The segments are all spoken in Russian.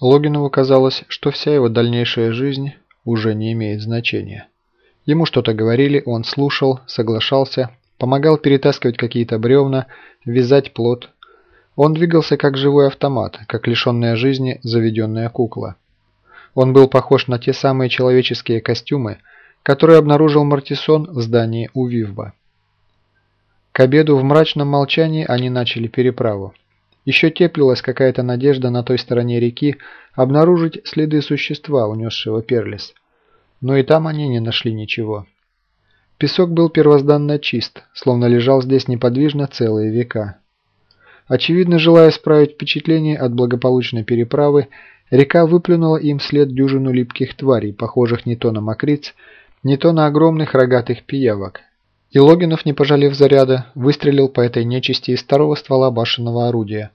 Логинову казалось, что вся его дальнейшая жизнь уже не имеет значения. Ему что-то говорили, он слушал, соглашался, помогал перетаскивать какие-то бревна, вязать плод. Он двигался как живой автомат, как лишенная жизни заведенная кукла. Он был похож на те самые человеческие костюмы, которые обнаружил Мартисон в здании у Вивба. К обеду в мрачном молчании они начали переправу. Еще теплилась какая-то надежда на той стороне реки обнаружить следы существа, унесшего Перлис. Но и там они не нашли ничего. Песок был первозданно чист, словно лежал здесь неподвижно целые века. Очевидно, желая справить впечатление от благополучной переправы, река выплюнула им след дюжину липких тварей, похожих не то на мокриц, не то на огромных рогатых пиявок, и Логинов, не пожалев заряда, выстрелил по этой нечисти из второго ствола башенного орудия,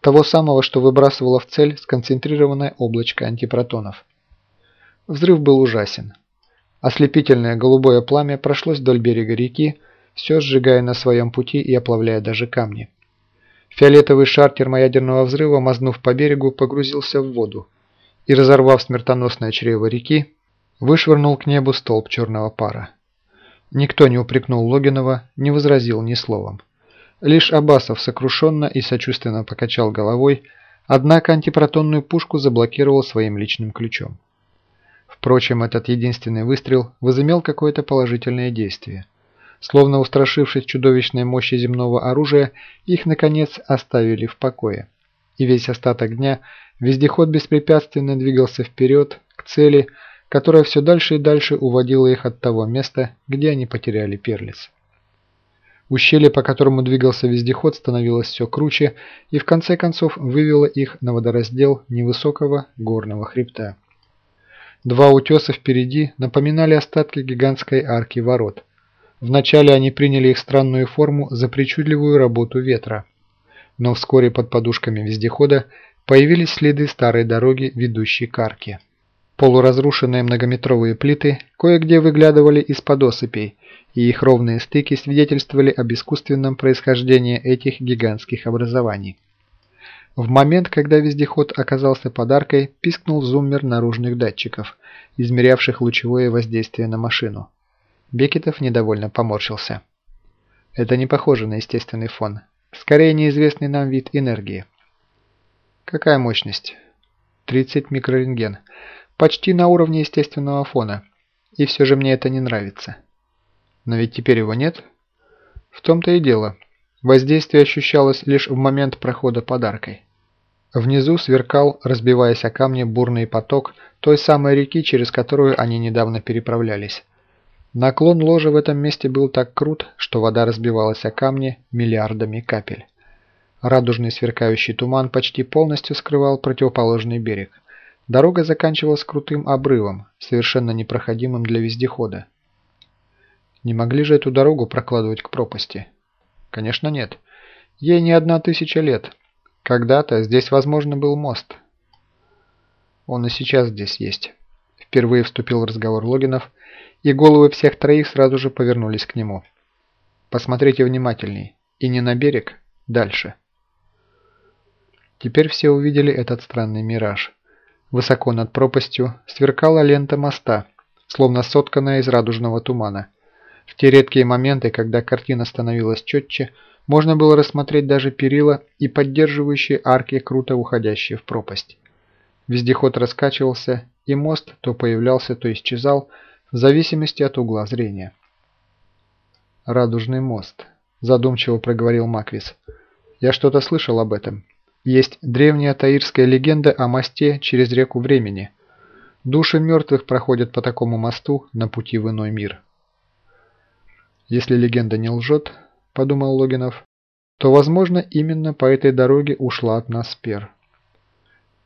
того самого, что выбрасывало в цель сконцентрированное облачко антипротонов. Взрыв был ужасен. Ослепительное голубое пламя прошлось вдоль берега реки, все сжигая на своем пути и оплавляя даже камни. Фиолетовый шар термоядерного взрыва, мазнув по берегу, погрузился в воду и, разорвав смертоносное чрево реки, вышвырнул к небу столб черного пара. Никто не упрекнул Логинова, не возразил ни словом. Лишь Абасов сокрушенно и сочувственно покачал головой, однако антипротонную пушку заблокировал своим личным ключом. Впрочем, этот единственный выстрел возымел какое-то положительное действие. Словно устрашившись чудовищной мощи земного оружия, их, наконец, оставили в покое. И весь остаток дня вездеход беспрепятственно двигался вперед, к цели, которая все дальше и дальше уводила их от того места, где они потеряли Перлис. Ущелье, по которому двигался вездеход, становилось все круче и в конце концов вывело их на водораздел невысокого горного хребта. Два утеса впереди напоминали остатки гигантской арки ворот. Вначале они приняли их странную форму за причудливую работу ветра. Но вскоре под подушками вездехода появились следы старой дороги, ведущей к арке. Полуразрушенные многометровые плиты кое-где выглядывали из-под осыпей, и их ровные стыки свидетельствовали об искусственном происхождении этих гигантских образований. В момент, когда вездеход оказался под аркой, пискнул зуммер наружных датчиков, измерявших лучевое воздействие на машину. Бекетов недовольно поморщился. Это не похоже на естественный фон. Скорее неизвестный нам вид энергии. Какая мощность? 30 микрорентген. Почти на уровне естественного фона. И все же мне это не нравится. Но ведь теперь его нет. В том-то и дело. Воздействие ощущалось лишь в момент прохода подаркой. Внизу сверкал, разбиваясь о камни, бурный поток той самой реки, через которую они недавно переправлялись. Наклон ложа в этом месте был так крут, что вода разбивалась о камни миллиардами капель. Радужный сверкающий туман почти полностью скрывал противоположный берег. Дорога заканчивалась крутым обрывом, совершенно непроходимым для вездехода. Не могли же эту дорогу прокладывать к пропасти? Конечно нет. Ей не одна тысяча лет. Когда-то здесь, возможно, был мост. Он и сейчас здесь есть. Впервые вступил в разговор Логинов, и головы всех троих сразу же повернулись к нему. Посмотрите внимательней. И не на берег, дальше. Теперь все увидели этот странный мираж. Высоко над пропастью сверкала лента моста, словно сотканная из радужного тумана. В те редкие моменты, когда картина становилась четче, можно было рассмотреть даже перила и поддерживающие арки, круто уходящие в пропасть. Вездеход раскачивался, и мост то появлялся, то исчезал, в зависимости от угла зрения. «Радужный мост», – задумчиво проговорил Маквис. «Я что-то слышал об этом. Есть древняя таирская легенда о мосте через реку времени. Души мертвых проходят по такому мосту на пути в иной мир. Если легенда не лжет, подумал Логинов, то, возможно, именно по этой дороге ушла от нас Пер.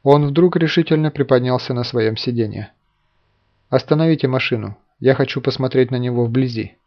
Он вдруг решительно приподнялся на своем сиденье. «Остановите машину. Я хочу посмотреть на него вблизи».